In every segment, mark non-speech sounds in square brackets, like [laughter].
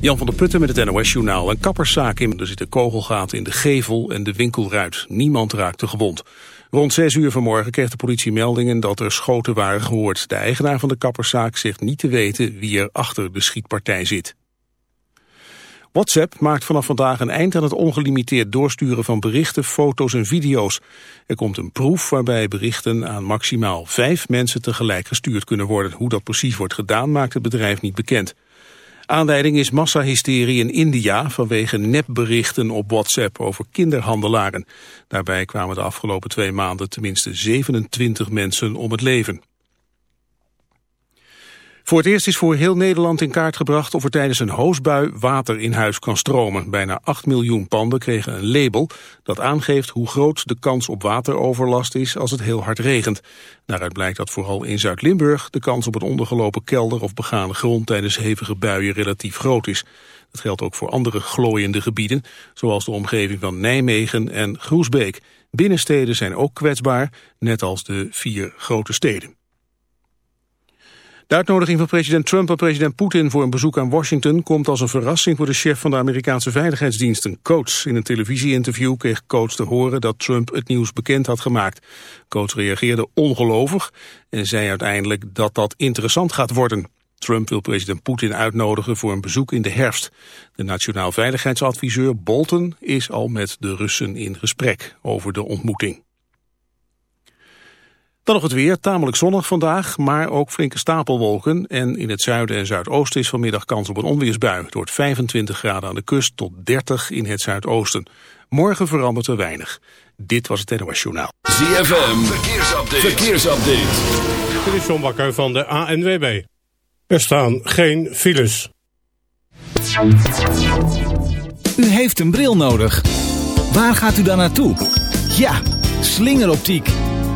Jan van der Putten met het NOS-journaal. Een kapperszaak in. Er zitten kogelgaten in de gevel en de winkelruit. Niemand raakte gewond. Rond 6 uur vanmorgen kreeg de politie meldingen dat er schoten waren gehoord. De eigenaar van de kapperszaak zegt niet te weten wie er achter de schietpartij zit. WhatsApp maakt vanaf vandaag een eind aan het ongelimiteerd doorsturen van berichten, foto's en video's. Er komt een proef waarbij berichten aan maximaal vijf mensen tegelijk gestuurd kunnen worden. Hoe dat precies wordt gedaan maakt het bedrijf niet bekend. Aanleiding is massahysterie in India vanwege nepberichten op WhatsApp over kinderhandelaren. Daarbij kwamen de afgelopen twee maanden tenminste 27 mensen om het leven. Voor het eerst is voor heel Nederland in kaart gebracht of er tijdens een hoosbui water in huis kan stromen. Bijna 8 miljoen panden kregen een label dat aangeeft hoe groot de kans op wateroverlast is als het heel hard regent. Daaruit blijkt dat vooral in Zuid-Limburg de kans op een ondergelopen kelder of begane grond tijdens hevige buien relatief groot is. Dat geldt ook voor andere glooiende gebieden, zoals de omgeving van Nijmegen en Groesbeek. Binnensteden zijn ook kwetsbaar, net als de vier grote steden. De uitnodiging van president Trump en president Poetin voor een bezoek aan Washington komt als een verrassing voor de chef van de Amerikaanse veiligheidsdiensten, Coates. In een televisieinterview kreeg Coates te horen dat Trump het nieuws bekend had gemaakt. Coates reageerde ongelovig en zei uiteindelijk dat dat interessant gaat worden. Trump wil president Poetin uitnodigen voor een bezoek in de herfst. De nationaal veiligheidsadviseur Bolton is al met de Russen in gesprek over de ontmoeting. Dan nog het weer, tamelijk zonnig vandaag, maar ook flinke stapelwolken. En in het zuiden en zuidoosten is vanmiddag kans op een onweersbui. Het wordt 25 graden aan de kust tot 30 in het zuidoosten. Morgen verandert er weinig. Dit was het NOS Journaal. ZFM, verkeersupdate. verkeersupdate. Dit is John Bakker van de ANWB. Er staan geen files. U heeft een bril nodig. Waar gaat u dan naartoe? Ja, slingeroptiek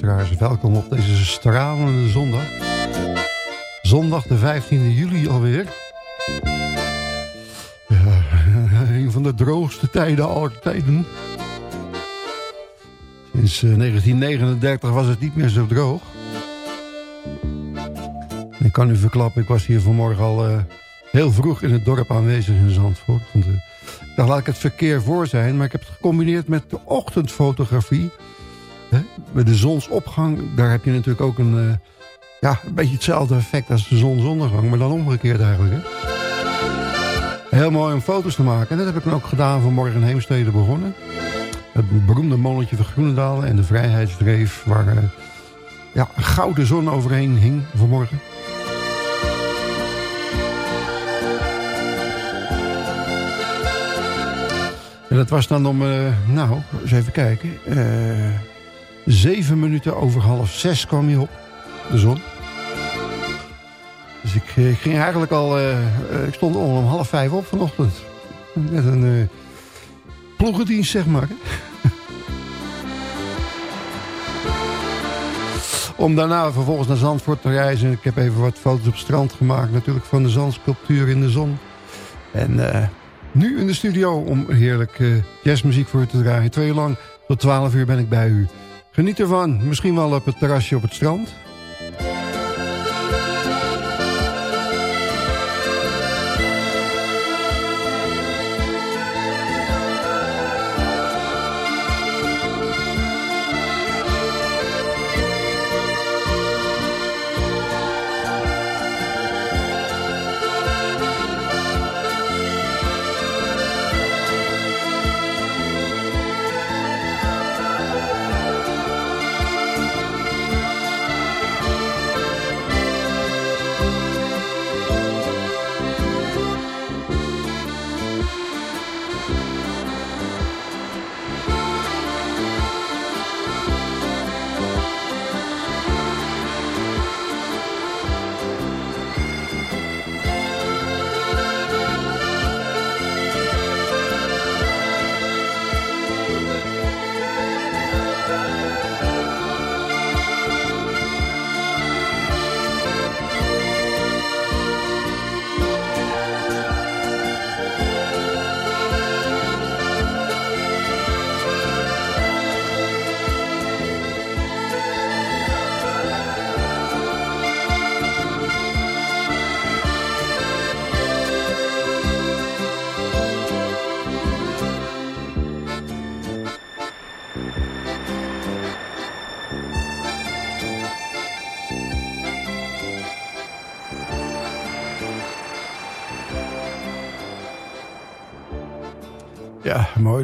Luisteraars. Welkom op deze stralende zondag. Zondag de 15e juli alweer. Ja, [laughs] een van de droogste tijden aller tijden. Sinds 1939 was het niet meer zo droog. Ik kan u verklappen, ik was hier vanmorgen al uh, heel vroeg in het dorp aanwezig in Zandvoort. Want, uh, daar laat ik het verkeer voor zijn, maar ik heb het gecombineerd met de ochtendfotografie... Bij de zonsopgang, daar heb je natuurlijk ook een, uh, ja, een beetje hetzelfde effect als de zonsondergang. Maar dan omgekeerd eigenlijk. Hè? Heel mooi om foto's te maken. En dat heb ik dan ook gedaan vanmorgen in Heemstede begonnen. Het beroemde molentje van Groenendaal en de Vrijheidsdreef. Waar uh, ja, een gouden zon overheen hing vanmorgen. En dat was dan om, uh, nou, eens even kijken. Zeven minuten over half zes kwam hij op, de zon. Dus ik, ik ging eigenlijk al, uh, ik stond om half vijf op vanochtend. Met een ploegendienst, zeg maar. [laughs] Om daarna vervolgens naar Zandvoort te reizen. Ik heb even wat foto's op het strand gemaakt. Natuurlijk van de zandsculptuur in de zon. En uh, nu in de studio om heerlijk uh, jazzmuziek voor u te draaien. Twee uur lang tot 12 uur ben ik bij u. Geniet ervan. Misschien wel op het terrasje op het strand.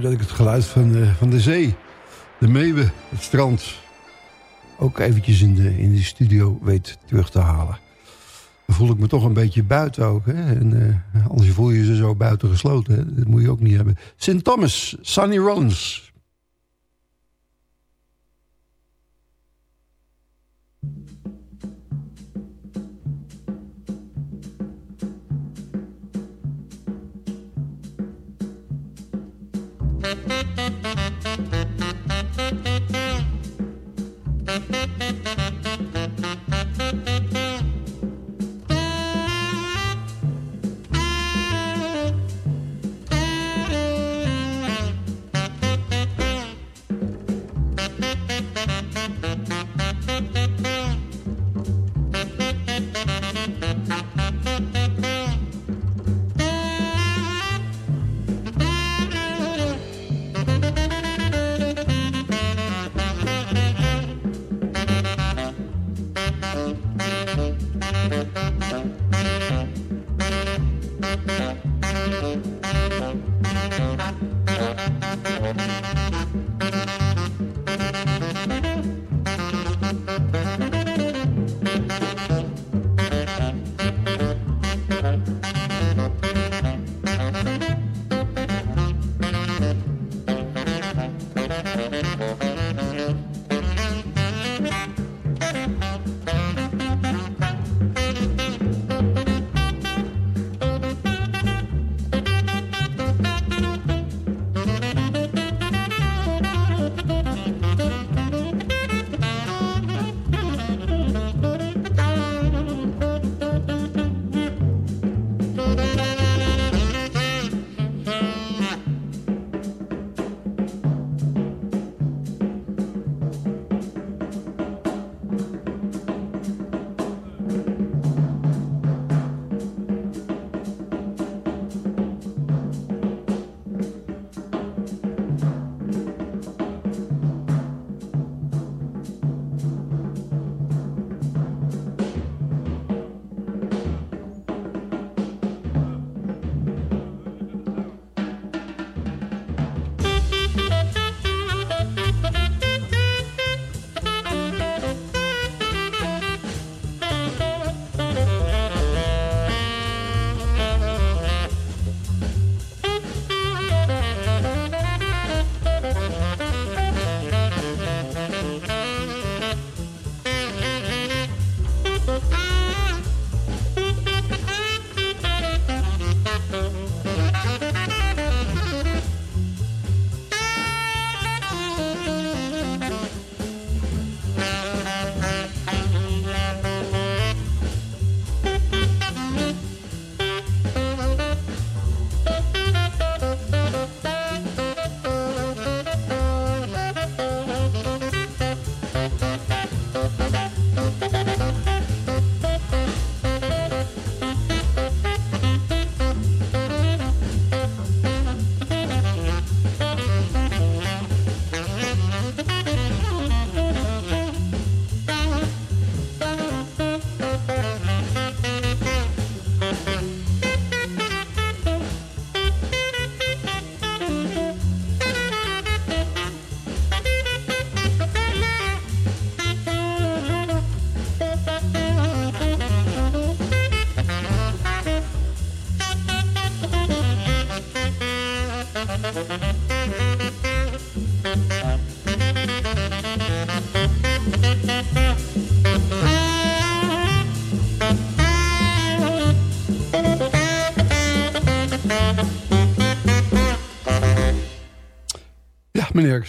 Dat ik het geluid van de, van de zee, de meeuwen, het strand... ook eventjes in de, in de studio weet terug te halen. Dan voel ik me toch een beetje buiten ook. Hè? En, uh, anders voel je je zo buiten gesloten. Dat moet je ook niet hebben. St. Thomas, Sunny Rollins. Thank you.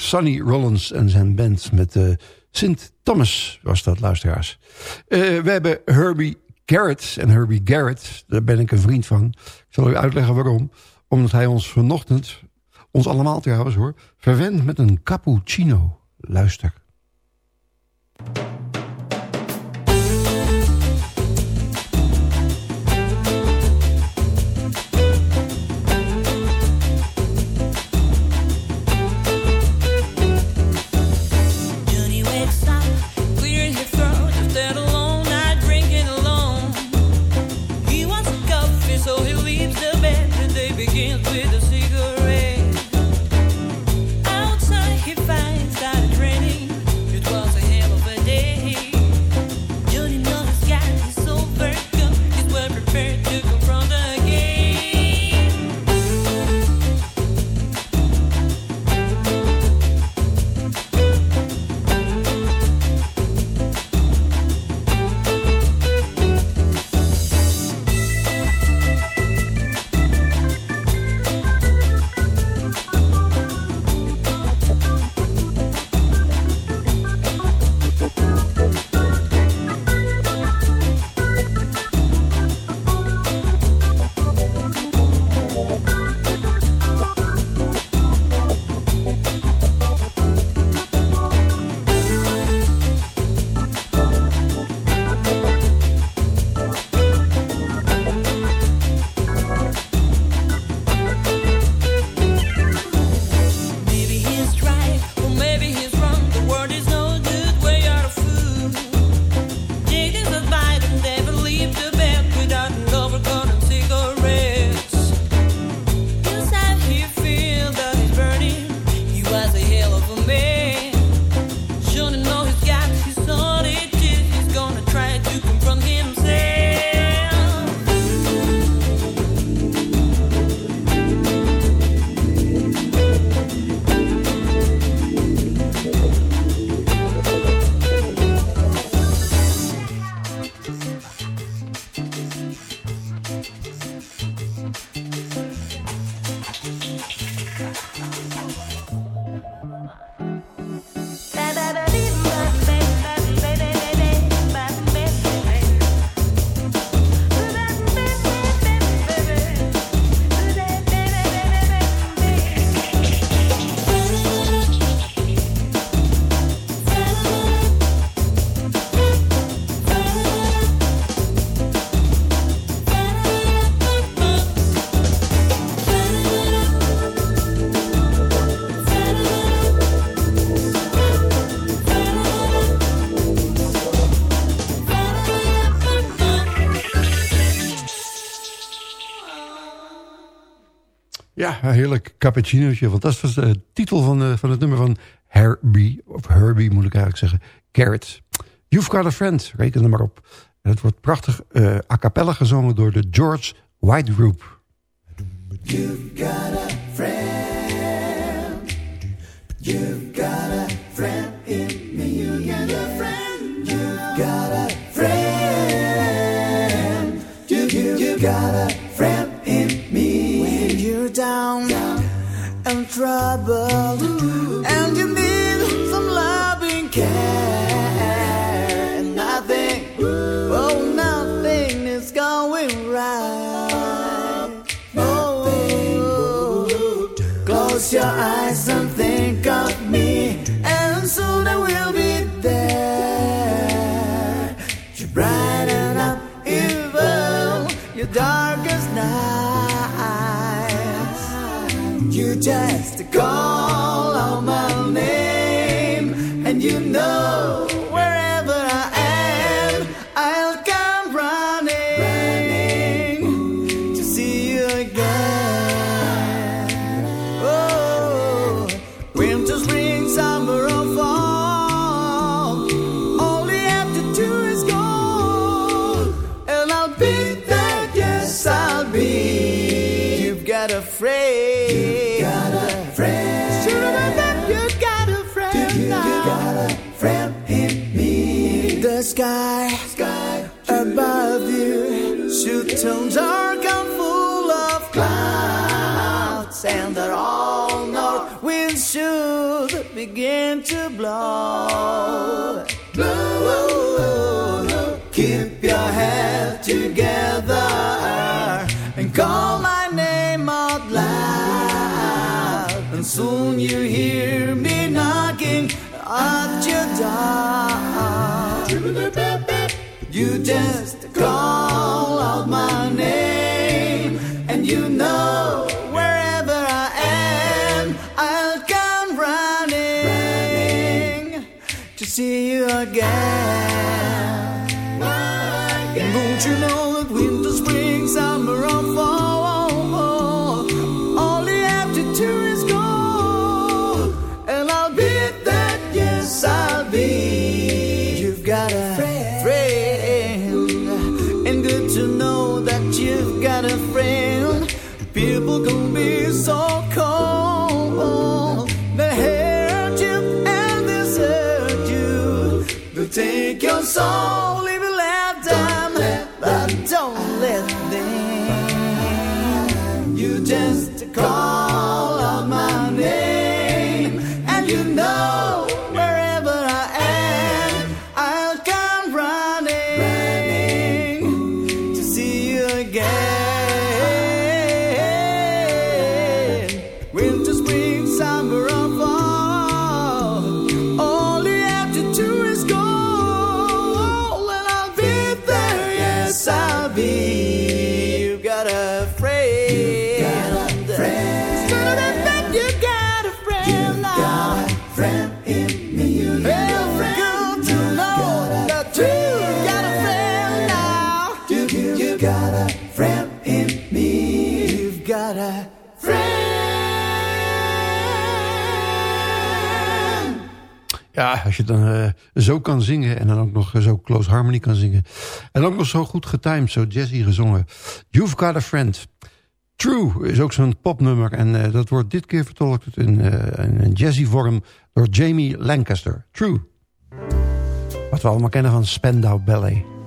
Sonny Rollins en zijn band met uh, Sint Thomas was dat, luisteraars. Uh, we hebben Herbie Garrett en Herbie Garrett, daar ben ik een vriend van. Ik zal u uitleggen waarom. Omdat hij ons vanochtend, ons allemaal trouwens hoor, verwendt met een cappuccino. Luister. Heerlijk cappuccinootje. Want dat was de titel van, de, van het nummer van Herbie. Of Herbie moet ik eigenlijk zeggen. Carrot. You've Got a Friend, reken er maar op. En het wordt prachtig uh, a cappella gezongen door de George White Group. You've got a friend. You've got a friend in me. You've got a friend. You've got a friend. You, you, you've got a down, and trouble. And you need some loving care. And nothing, oh, nothing is going right. Oh, close your eyes and You just call little dark and full of clouds, and that all north winds should begin to blow. Blow, keep your head together, and call my name out loud, and soon you hear me knocking at your door. You just call. again. je dan eh, zo kan zingen en dan ook nog zo close harmony kan zingen. En ook nog zo goed getimed, zo jazzy gezongen. You've Got a Friend. True is ook zo'n popnummer en eh, dat wordt dit keer vertolkt eh, in, een jazzy vorm door Jamie Lancaster. True. Wat we allemaal kennen van Spandau Ballet.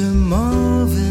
to Marvin.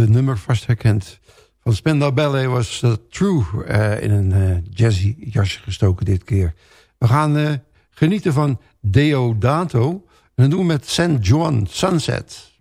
Het nummer vast herkend. Van Spendau Ballet was True in een jazzy jasje gestoken dit keer. We gaan genieten van Deodato. En dat doen we met St. John Sunset.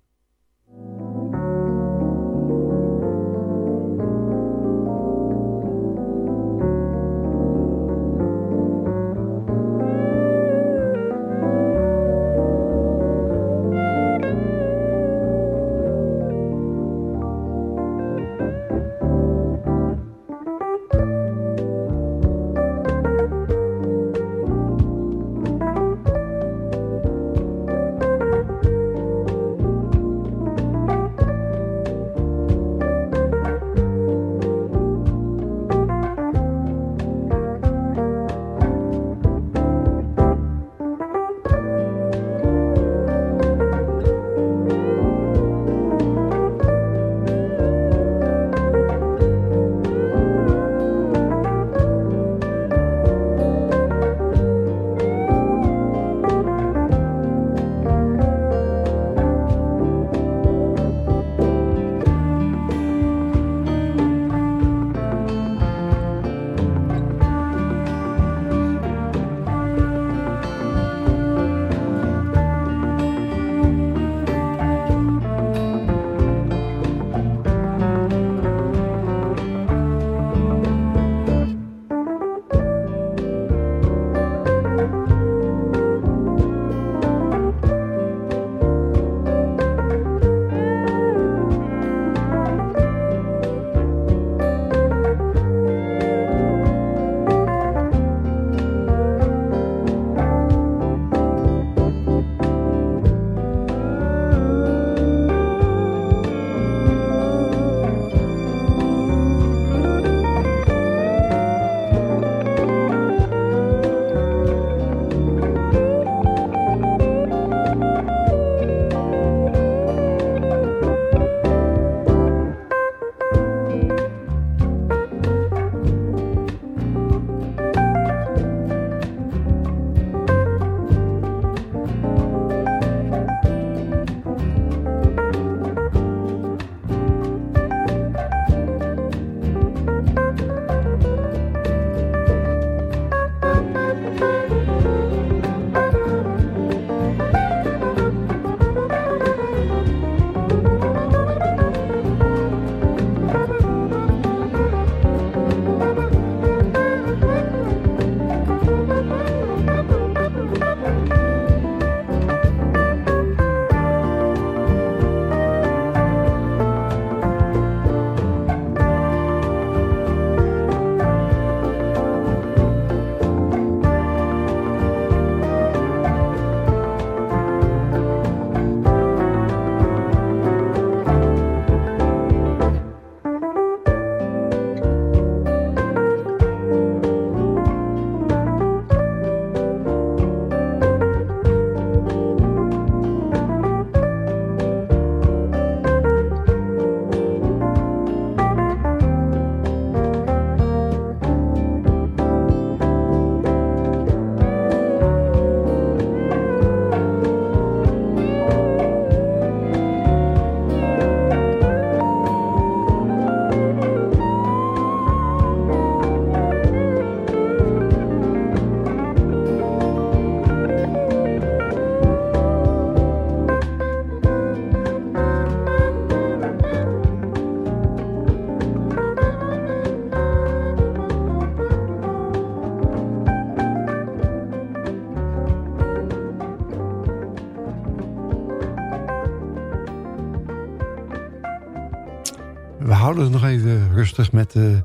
Met uh,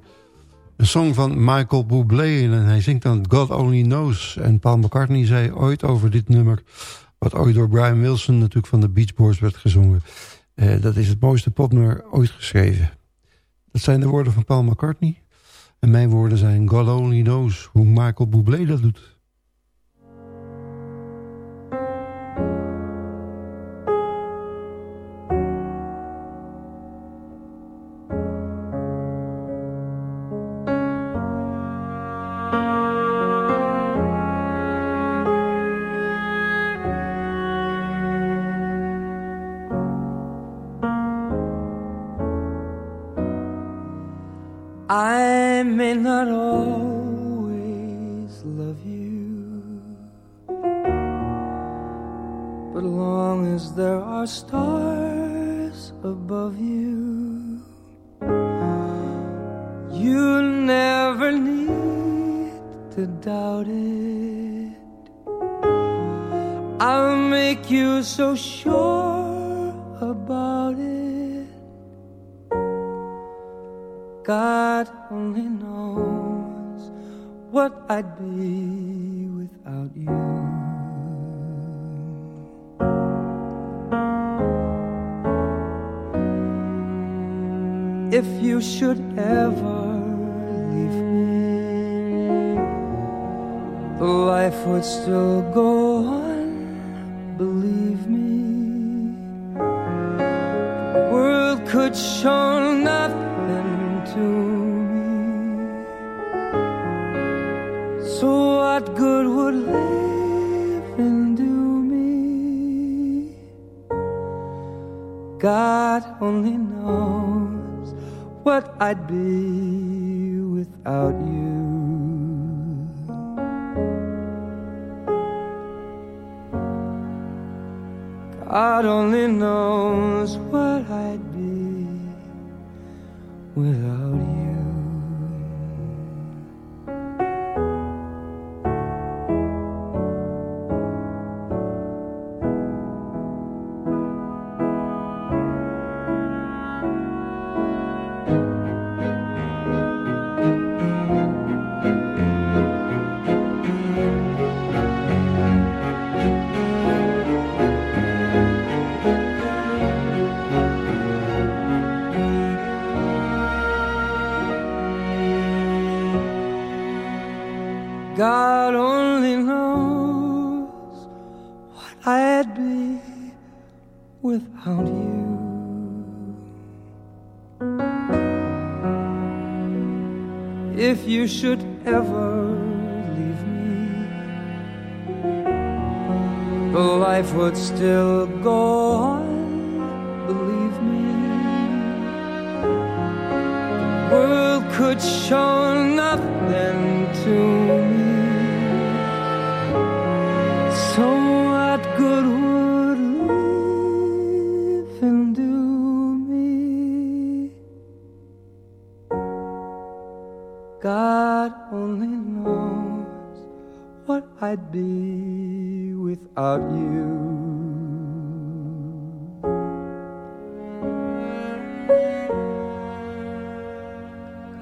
een song van Michael Bublé. En hij zingt dan God Only Knows. En Paul McCartney zei ooit over dit nummer... wat ooit door Brian Wilson natuurlijk van de Beach Boys werd gezongen. Uh, dat is het mooiste popnummer ooit geschreven. Dat zijn de woorden van Paul McCartney. En mijn woorden zijn God Only Knows hoe Michael Bublé dat doet. God only knows what I'd be without you. If you should ever leave me, the life would still go on, believe me. The world could show God only knows what I'd be without you. God only knows what should ever leave me, the life would still go on, believe me. The world could show nothing to me. So what good would living do me? God only knows what I'd be without you.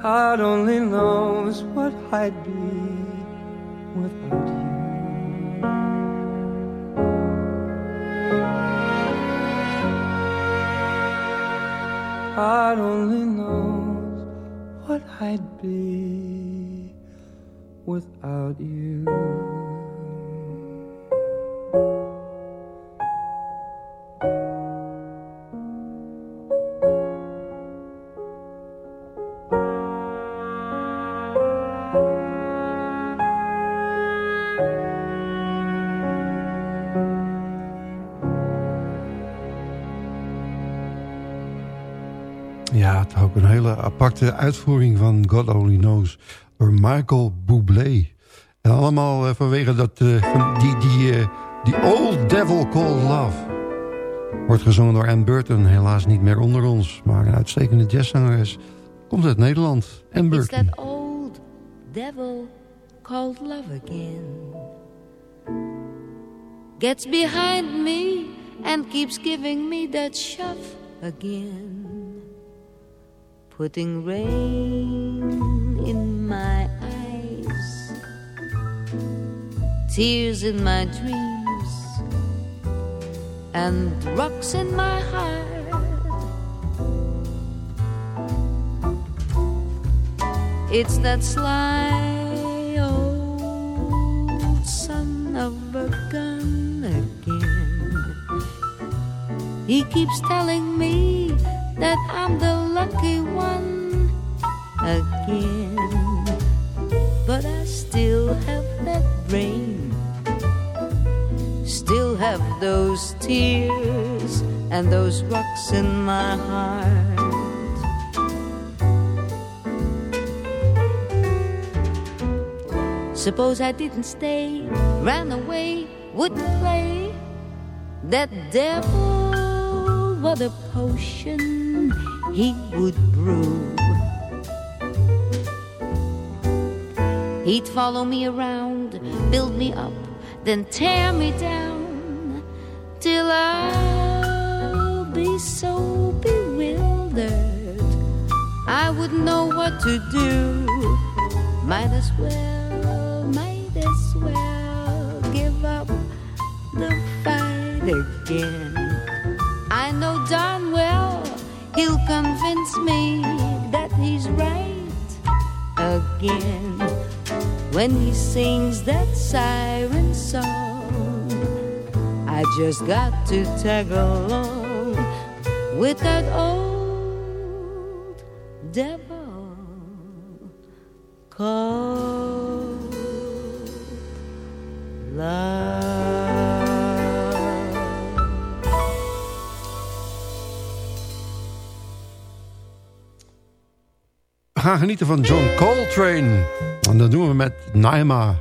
God only knows what I'd be without you. God only knows what I'd be without you. Ja, ook een hele aparte uitvoering van God Only Knows door Michael Bublé. En allemaal eh, vanwege dat, eh, van die, die, eh, die Old Devil Called Love. Wordt gezongen door Ann Burton, helaas niet meer onder ons. Maar een uitstekende jazzzangeres. Komt uit Nederland, Ann It's Burton. that old devil called love again. Gets behind me and keeps giving me that shove again. Putting rain in my eyes, tears in my dreams, and rocks in my heart. It's that sly old son of a gun again. He keeps telling me that I'm the lucky one again. But I still have that brain, still have those tears and those rocks in my heart. Suppose I didn't stay, ran away, wouldn't play. That devil, what a potion he would brew. He'd follow me around, build me up, then tear me down till I'll be so bewildered. I wouldn't know what to do. Might as well, might as well give up the fight again. He'll convince me that he's right again when he sings that siren song. I just got to tag along with that old devil gaan genieten van John Coltrane. En dat doen we met Naima.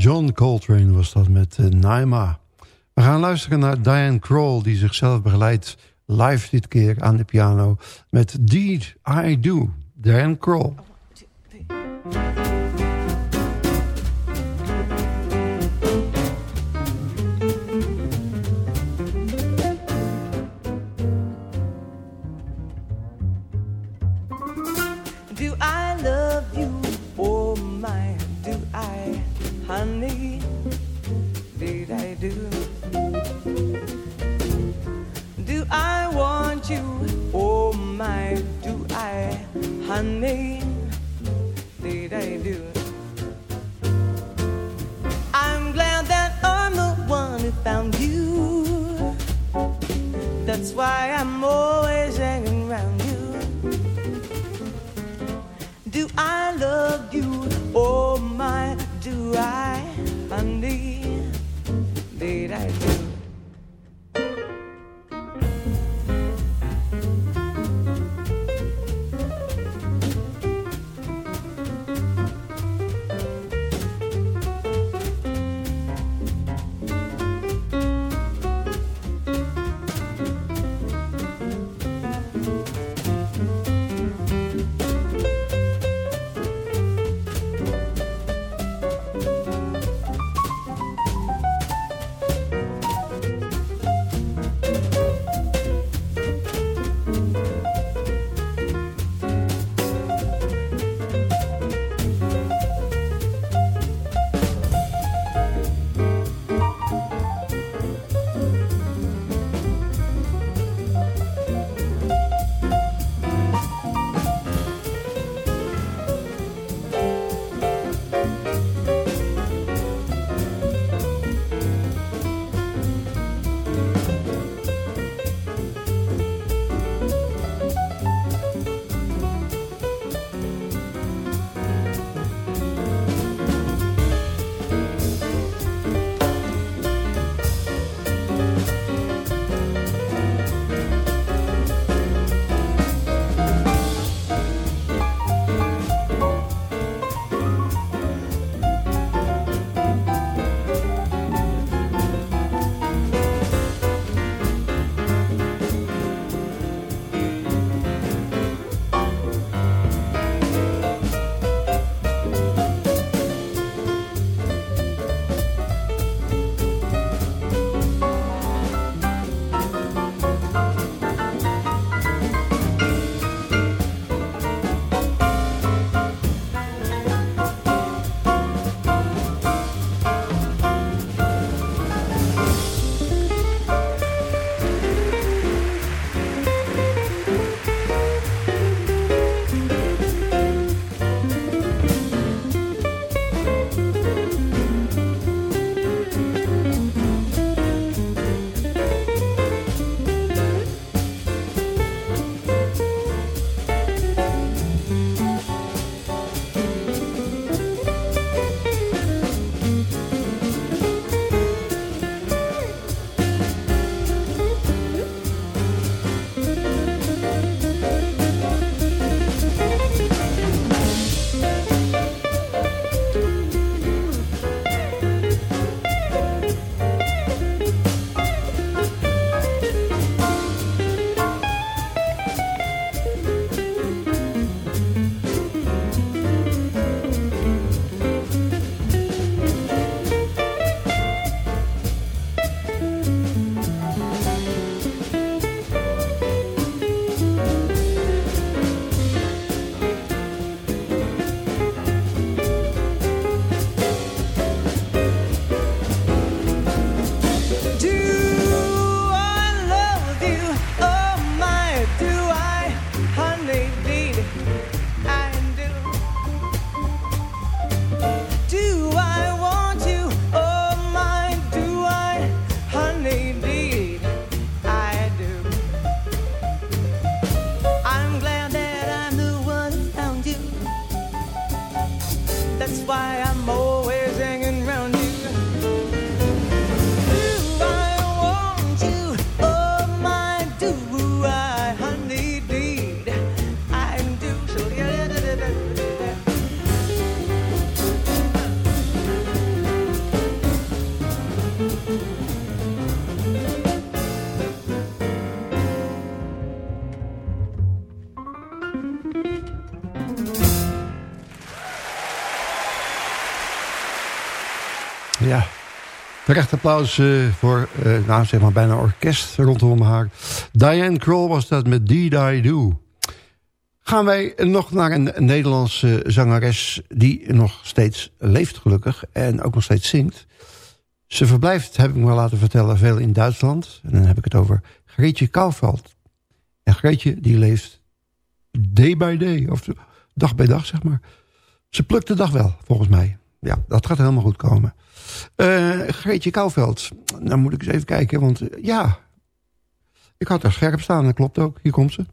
John Coltrane was dat met uh, Naima. We gaan luisteren naar Diane Kroll... die zichzelf begeleidt live dit keer aan de piano... met Deed I Do, Diane Kroll. Terecht applaus uh, voor, uh, nou zeg maar bijna orkest rondom haar. Diane Kroll was dat met Did I Do. Gaan wij nog naar een, een Nederlandse zangeres die nog steeds leeft gelukkig en ook nog steeds zingt. Ze verblijft, heb ik me laten vertellen, veel in Duitsland. En dan heb ik het over Greetje Kouwveld. En Greetje die leeft day by day, of dag bij dag zeg maar. Ze plukt de dag wel, volgens mij. Ja, dat gaat helemaal goed komen. Uh, Greetje Kouwveld, dan moet ik eens even kijken, want uh, ja... Ik had er scherp staan, dat klopt ook. Hier komt ze.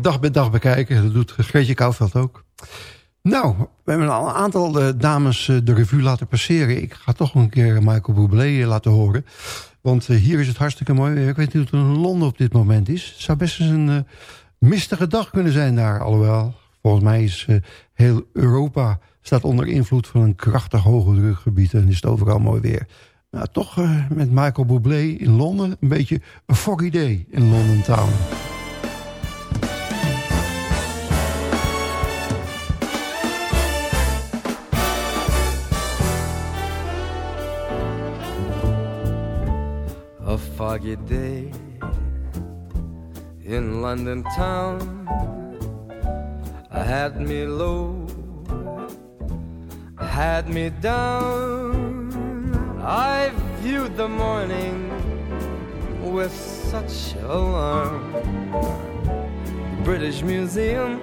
Dag bij dag bekijken. Dat doet Greetje Kouwveld ook. Nou, we hebben al een aantal eh, dames eh, de revue laten passeren. Ik ga toch een keer Michael Bublé eh, laten horen. Want hier is het hartstikke mooi. Ik weet niet hoe het in Londen op dit moment is. Het zou best eens een mistige dag kunnen zijn daar. Alhoewel, volgens mij is heel Europa staat onder invloed van een krachtig hoge drukgebied. En is het overal mooi weer. Nou, toch met Michael Bublé in Londen een beetje een foggy day in London Town. Foggy day in London town. I had me low, had me down. I viewed the morning with such alarm. The British Museum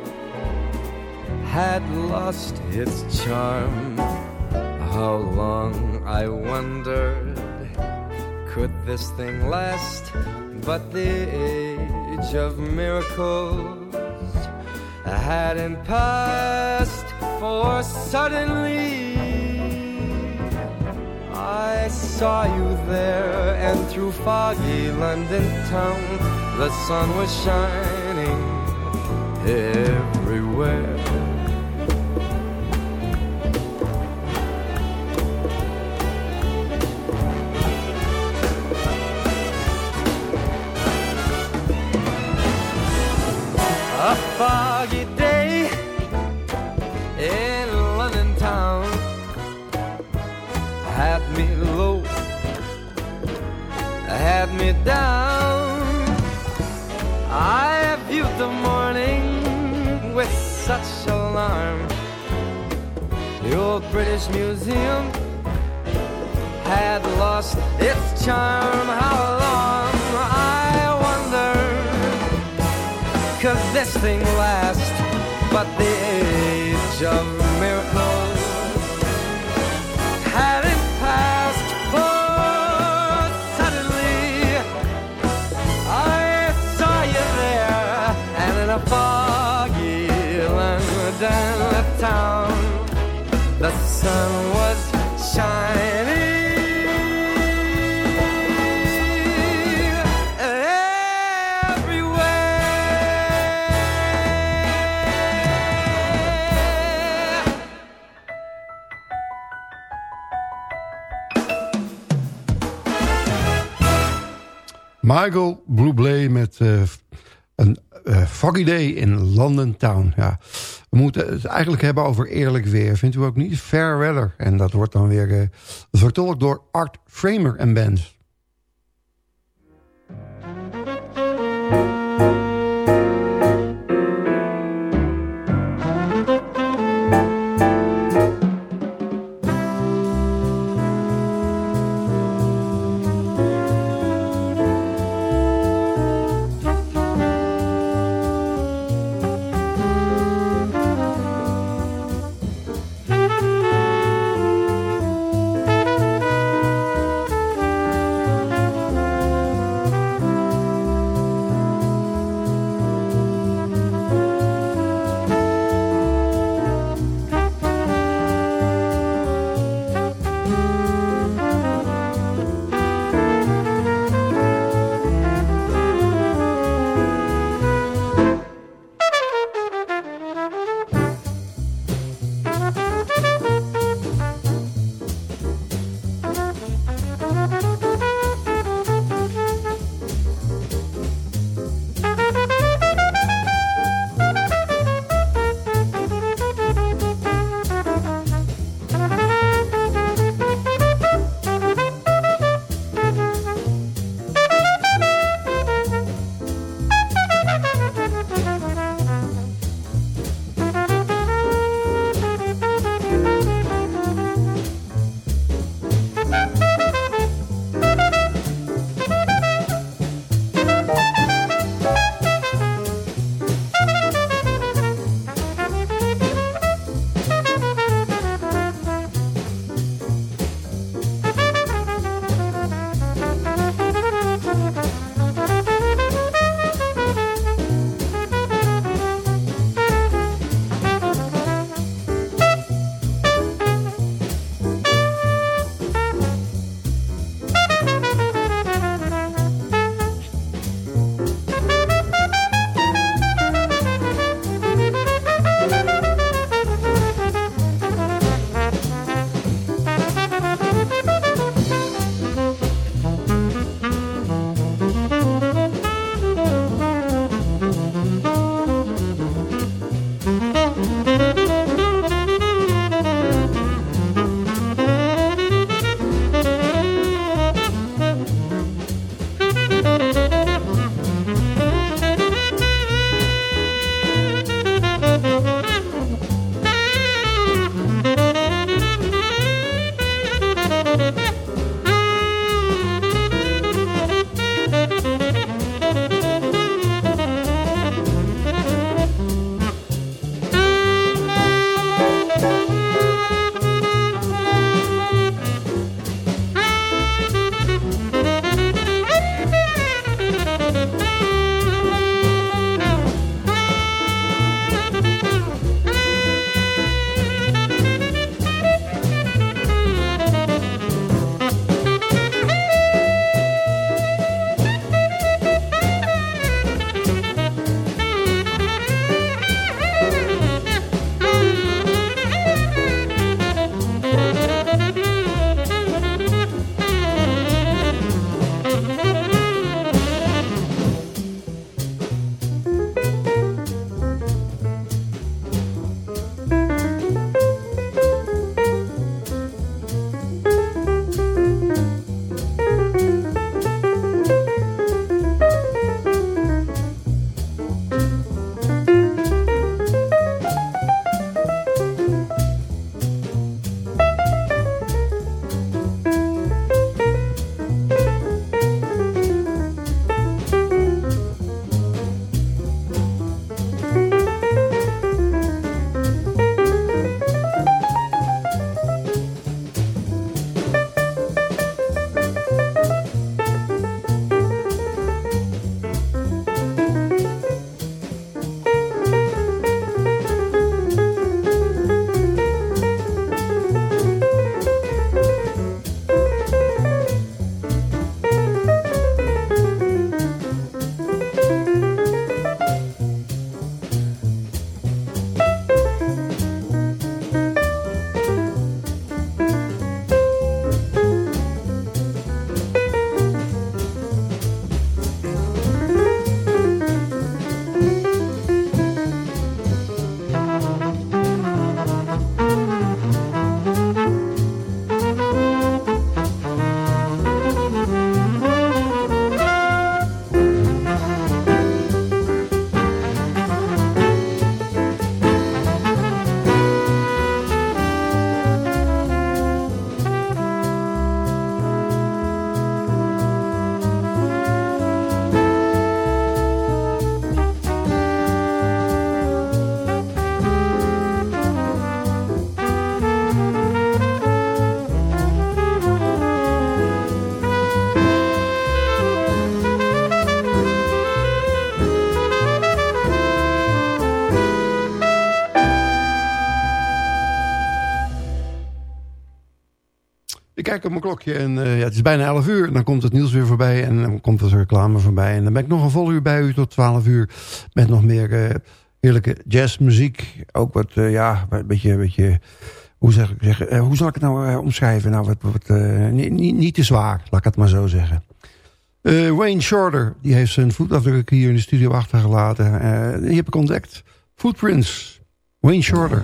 had lost its charm. How long I wondered could this thing last but the age of miracles hadn't passed for suddenly I saw you there and through foggy London town the sun was shining everywhere down. I viewed the morning with such alarm. The old British Museum had lost its charm. How long, I wonder, could this thing last? But the age of miracles foggy London town, the sun was shining. everywhere. Michael Bublé met eh, een eh, foggy day in London Town. Ja. We moeten het eigenlijk hebben over eerlijk weer. Vindt u ook niet? Fair weather. En dat wordt dan weer eh, vertolkt door Art Framer en Band. Klokje en eh, ja, het is bijna 11 uur. Dan komt het nieuws weer voorbij en dan komt er reclame voorbij. En dan ben ik nog een vol uur bij u tot 12 uur. Met nog meer uh, heerlijke jazzmuziek. Ook wat, uh, ja, een beetje... Een beetje hoe, zeg ik, hoe zal ik het nou omschrijven? Nou, wat, wat, niet, niet te zwaar, laat ik het maar zo zeggen. Wayne Shorter, die heeft zijn voetafdruk hier in de studio achtergelaten. die heb ik ontdekt. Footprints, Wayne Shorter.